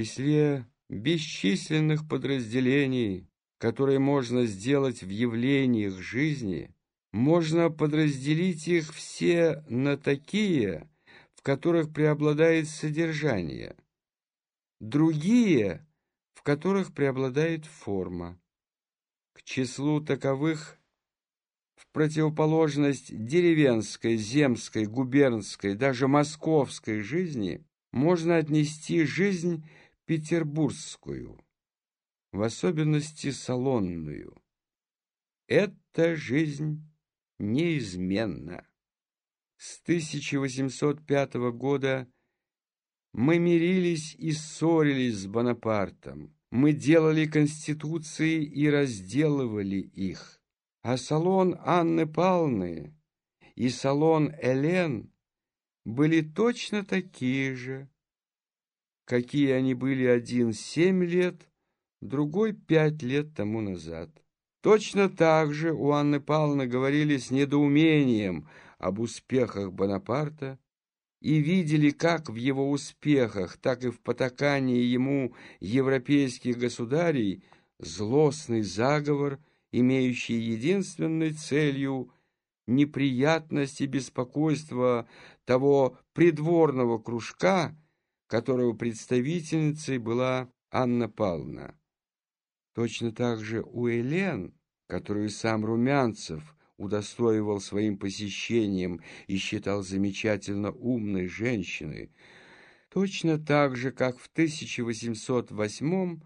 числе бесчисленных подразделений, которые можно сделать в явлениях жизни, можно подразделить их все на такие, в которых преобладает содержание, другие, в которых преобладает форма. К числу таковых в противоположность деревенской, земской, губернской, даже московской жизни можно отнести жизнь петербургскую, в особенности салонную. Эта жизнь неизменна. С 1805 года мы мирились и ссорились с Бонапартом. Мы делали конституции и разделывали их. А салон Анны Павловны и салон Элен были точно такие же, какие они были один семь лет, другой пять лет тому назад. Точно так же у Анны Павловны говорили с недоумением об успехах Бонапарта и видели как в его успехах, так и в потакании ему европейских государей злостный заговор, имеющий единственной целью неприятность и беспокойство того придворного кружка, которого представительницей была Анна Павловна. Точно так же у Элен, которую сам Румянцев удостоивал своим посещением и считал замечательно умной женщиной, точно так же, как в 1808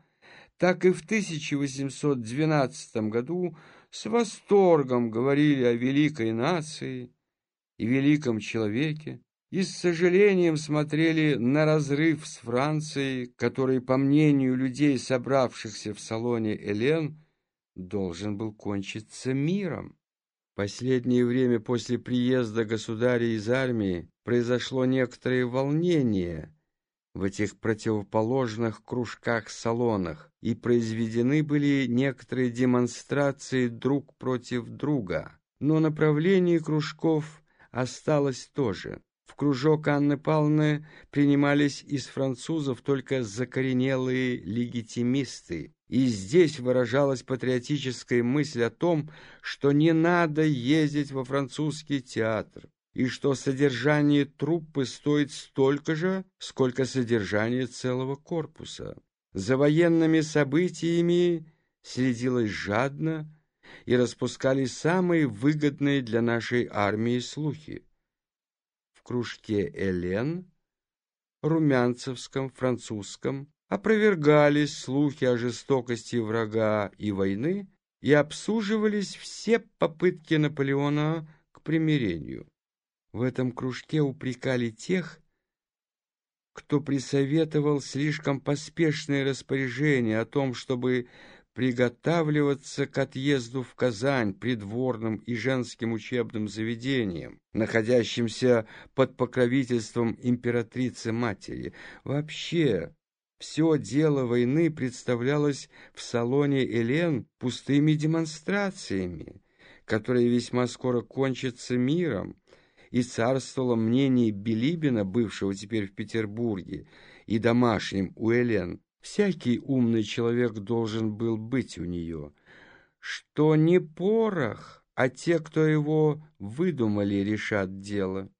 так и в 1812 году с восторгом говорили о великой нации и великом человеке, и с сожалением смотрели на разрыв с Францией, который, по мнению людей, собравшихся в салоне Элен, должен был кончиться миром. Последнее время после приезда государя из армии произошло некоторое волнение в этих противоположных кружках-салонах, и произведены были некоторые демонстрации друг против друга, но направление кружков осталось тоже. В кружок Анны Павловны принимались из французов только закоренелые легитимисты, и здесь выражалась патриотическая мысль о том, что не надо ездить во французский театр, и что содержание труппы стоит столько же, сколько содержание целого корпуса. За военными событиями следилось жадно и распускали самые выгодные для нашей армии слухи кружке Элен, румянцевском, французском, опровергались слухи о жестокости врага и войны и обсуживались все попытки Наполеона к примирению. В этом кружке упрекали тех, кто присоветовал слишком поспешное распоряжение о том, чтобы приготавливаться к отъезду в Казань придворным и женским учебным заведениям, находящимся под покровительством императрицы-матери. Вообще, все дело войны представлялось в салоне Элен пустыми демонстрациями, которые весьма скоро кончатся миром, и царствовало мнение Билибина, бывшего теперь в Петербурге, и домашним у Элен, всякий умный человек должен был быть у нее, что не порох, а те, кто его выдумали, решат дело.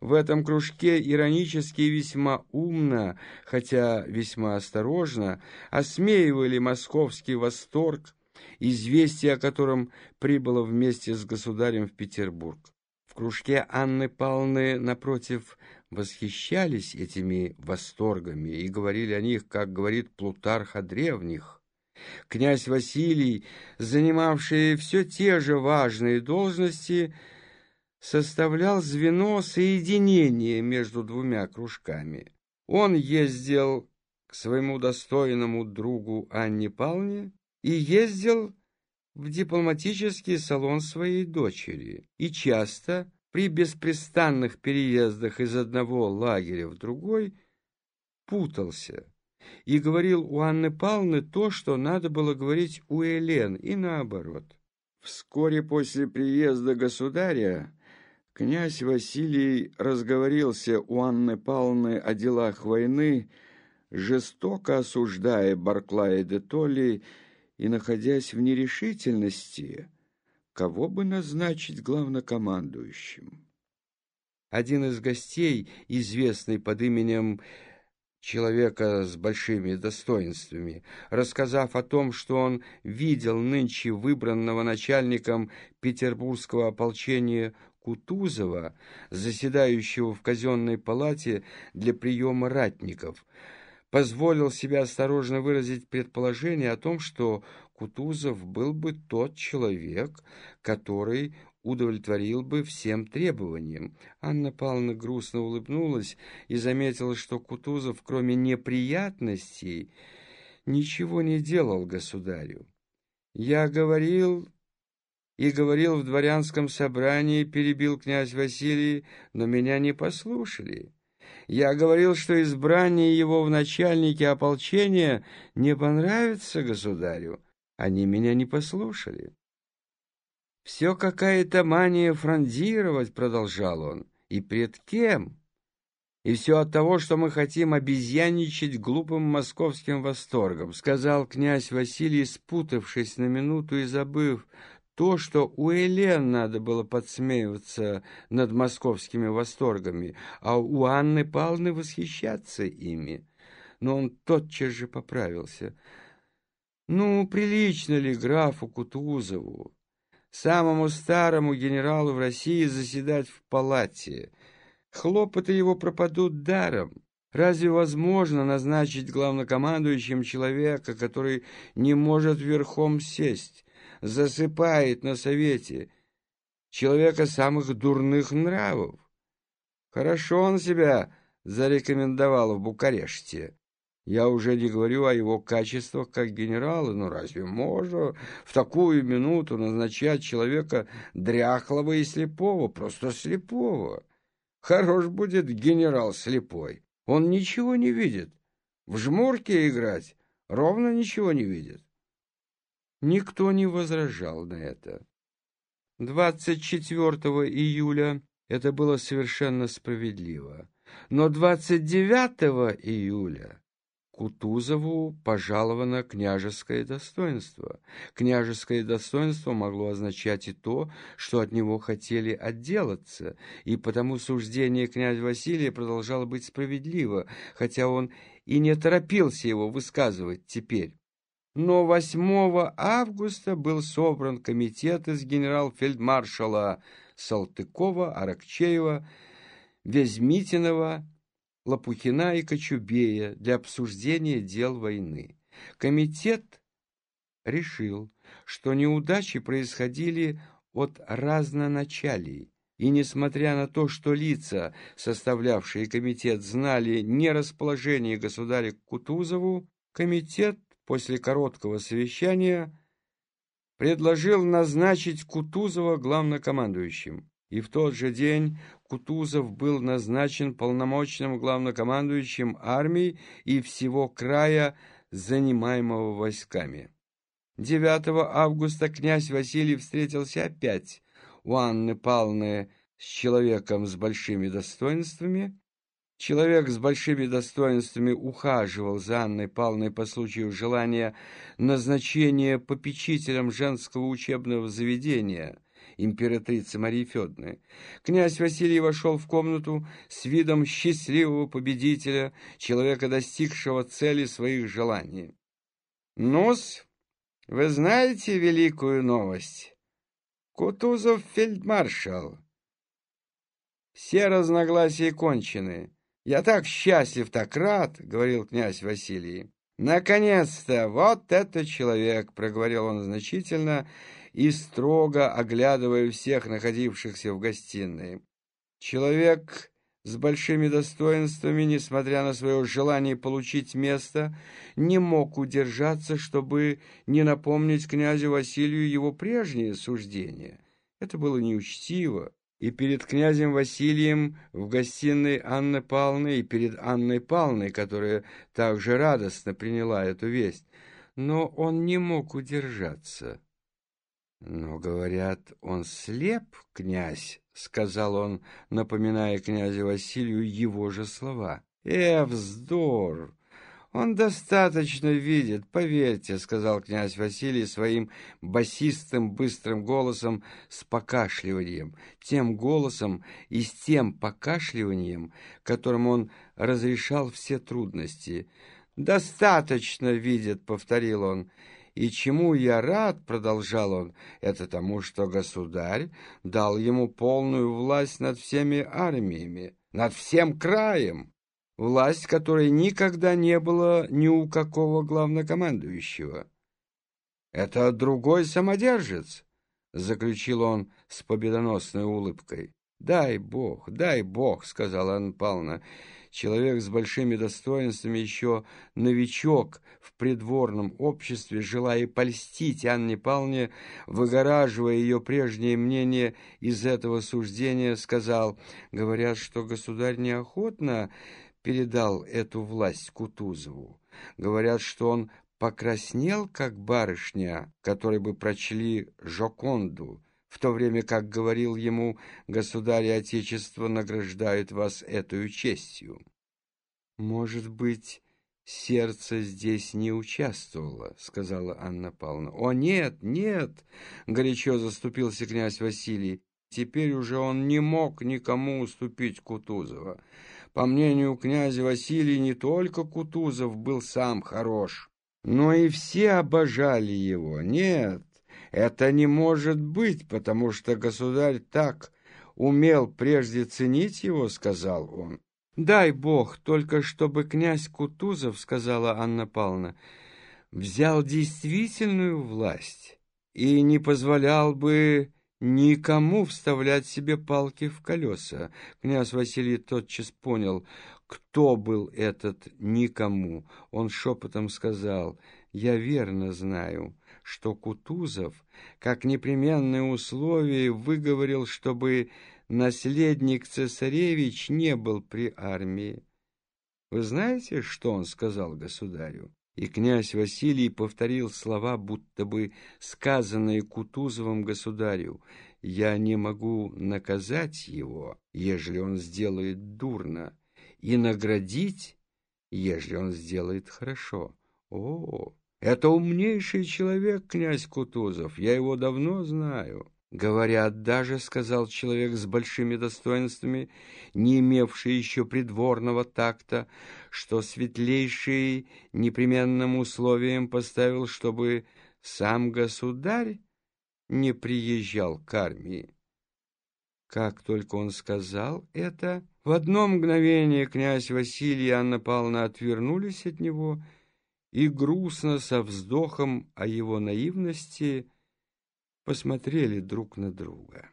В этом кружке иронически весьма умно, хотя весьма осторожно, осмеивали московский восторг, известие о котором прибыло вместе с государем в Петербург. В кружке Анны Павловны, напротив, восхищались этими восторгами и говорили о них, как говорит Плутарх о древних. Князь Василий, занимавший все те же важные должности, составлял звено соединения между двумя кружками. Он ездил к своему достойному другу Анне Павловне и ездил в дипломатический салон своей дочери и часто при беспрестанных переездах из одного лагеря в другой путался и говорил у Анны Павловны то, что надо было говорить у Элен, и наоборот. Вскоре после приезда государя князь Василий разговорился у Анны Павловны о делах войны жестоко осуждая Барклая де Толли и находясь в нерешительности, кого бы назначить главнокомандующим. Один из гостей, известный под именем человека с большими достоинствами, рассказав о том, что он видел нынче выбранного начальником петербургского ополчения Кутузова, заседающего в казенной палате для приема ратников, позволил себе осторожно выразить предположение о том, что Кутузов был бы тот человек, который удовлетворил бы всем требованиям. Анна Павловна грустно улыбнулась и заметила, что Кутузов, кроме неприятностей, ничего не делал государю. «Я говорил и говорил в дворянском собрании, перебил князь Василий, но меня не послушали. Я говорил, что избрание его в начальнике ополчения не понравится государю. Они меня не послушали. «Все какая-то мания фрондировать», — продолжал он. «И пред кем?» «И все от того, что мы хотим обезьяничать глупым московским восторгом», — сказал князь Василий, спутавшись на минуту и забыв то, что у Элен надо было подсмеиваться над московскими восторгами, а у Анны Павловны восхищаться ими. Но он тотчас же поправился. «Ну, прилично ли графу Кутузову?» самому старому генералу в России заседать в палате. Хлопоты его пропадут даром. Разве возможно назначить главнокомандующим человека, который не может верхом сесть, засыпает на совете, человека самых дурных нравов? Хорошо он себя зарекомендовал в Букареште. Я уже не говорю о его качествах как генерала, но разве можно в такую минуту назначать человека дряхлого и слепого, просто слепого? Хорош будет генерал слепой. Он ничего не видит. В жмурке играть ровно ничего не видит. Никто не возражал на это. 24 июля это было совершенно справедливо. Но 29 июля Кутузову пожаловано княжеское достоинство. Княжеское достоинство могло означать и то, что от него хотели отделаться, и потому суждение князя Василия продолжало быть справедливо, хотя он и не торопился его высказывать теперь. Но 8 августа был собран комитет из генерал-фельдмаршала Салтыкова, Аракчеева, Везмитинова Лопухина и Кочубея для обсуждения дел войны. Комитет решил, что неудачи происходили от разноначалий, и несмотря на то, что лица, составлявшие комитет, знали нерасположение государя к Кутузову, комитет после короткого совещания предложил назначить Кутузова главнокомандующим и в тот же день Кутузов был назначен полномочным главнокомандующим армии и всего края, занимаемого войсками. 9 августа князь Василий встретился опять у Анны Павловны с человеком с большими достоинствами. Человек с большими достоинствами ухаживал за Анной Павловной по случаю желания назначения попечителем женского учебного заведения – императрицы Марии Федоровны. Князь Василий вошел в комнату с видом счастливого победителя, человека, достигшего цели своих желаний. «Ну-с, вы знаете великую новость? Кутузов фельдмаршал. Все разногласия кончены. Я так счастлив, так рад», — говорил князь Василий. «Наконец-то! Вот это человек!» — проговорил он значительно и строго оглядывая всех находившихся в гостиной. Человек с большими достоинствами, несмотря на свое желание получить место, не мог удержаться, чтобы не напомнить князю Василию его прежние суждения. Это было неучтиво, и перед князем Василием в гостиной Анны Павловны, и перед Анной Павловной, которая также радостно приняла эту весть. Но он не мог удержаться. «Но, говорят, он слеп, князь», — сказал он, напоминая князю Василию его же слова. «Э, вздор! Он достаточно видит, поверьте, — сказал князь Василий своим басистым быстрым голосом с покашливанием, тем голосом и с тем покашливанием, которым он разрешал все трудности. «Достаточно видит», — повторил он, — и чему я рад, продолжал он, это тому, что государь дал ему полную власть над всеми армиями, над всем краем, власть которой никогда не было ни у какого главнокомандующего. Это другой самодержец, заключил он с победоносной улыбкой. «Дай Бог, дай Бог», — сказала Анна Павловна, человек с большими достоинствами, еще новичок в придворном обществе, желая польстить Анне Павловне, выгораживая ее прежнее мнение из этого суждения, сказал, говорят, что государь неохотно передал эту власть Кутузову. Говорят, что он покраснел, как барышня, которой бы прочли Жоконду, в то время как говорил ему «Государь и Отечество награждают вас этой честью». «Может быть, сердце здесь не участвовало», — сказала Анна Павловна. «О, нет, нет!» — горячо заступился князь Василий. Теперь уже он не мог никому уступить Кутузова. По мнению князя Василия, не только Кутузов был сам хорош, но и все обожали его. Нет, это не может быть, потому что государь так умел прежде ценить его, сказал он. Дай бог, только чтобы князь Кутузов, сказала Анна Павловна, взял действительную власть и не позволял бы никому вставлять себе палки в колеса. Князь Василий тотчас понял, кто был этот никому. Он шепотом сказал, «Я верно знаю» что Кутузов, как непременное условие, выговорил, чтобы наследник цесаревич не был при армии. Вы знаете, что он сказал государю? И князь Василий повторил слова, будто бы сказанные Кутузовым государю. «Я не могу наказать его, ежели он сделает дурно, и наградить, ежели он сделает хорошо». О, это умнейший человек, князь Кутузов, я его давно знаю. Говорят, даже, сказал человек с большими достоинствами, не имевший еще придворного такта, что светлейший непременным условием поставил, чтобы сам государь не приезжал к армии. Как только он сказал это, в одно мгновение князь Василий и Анна Павловна отвернулись от него и грустно со вздохом о его наивности посмотрели друг на друга.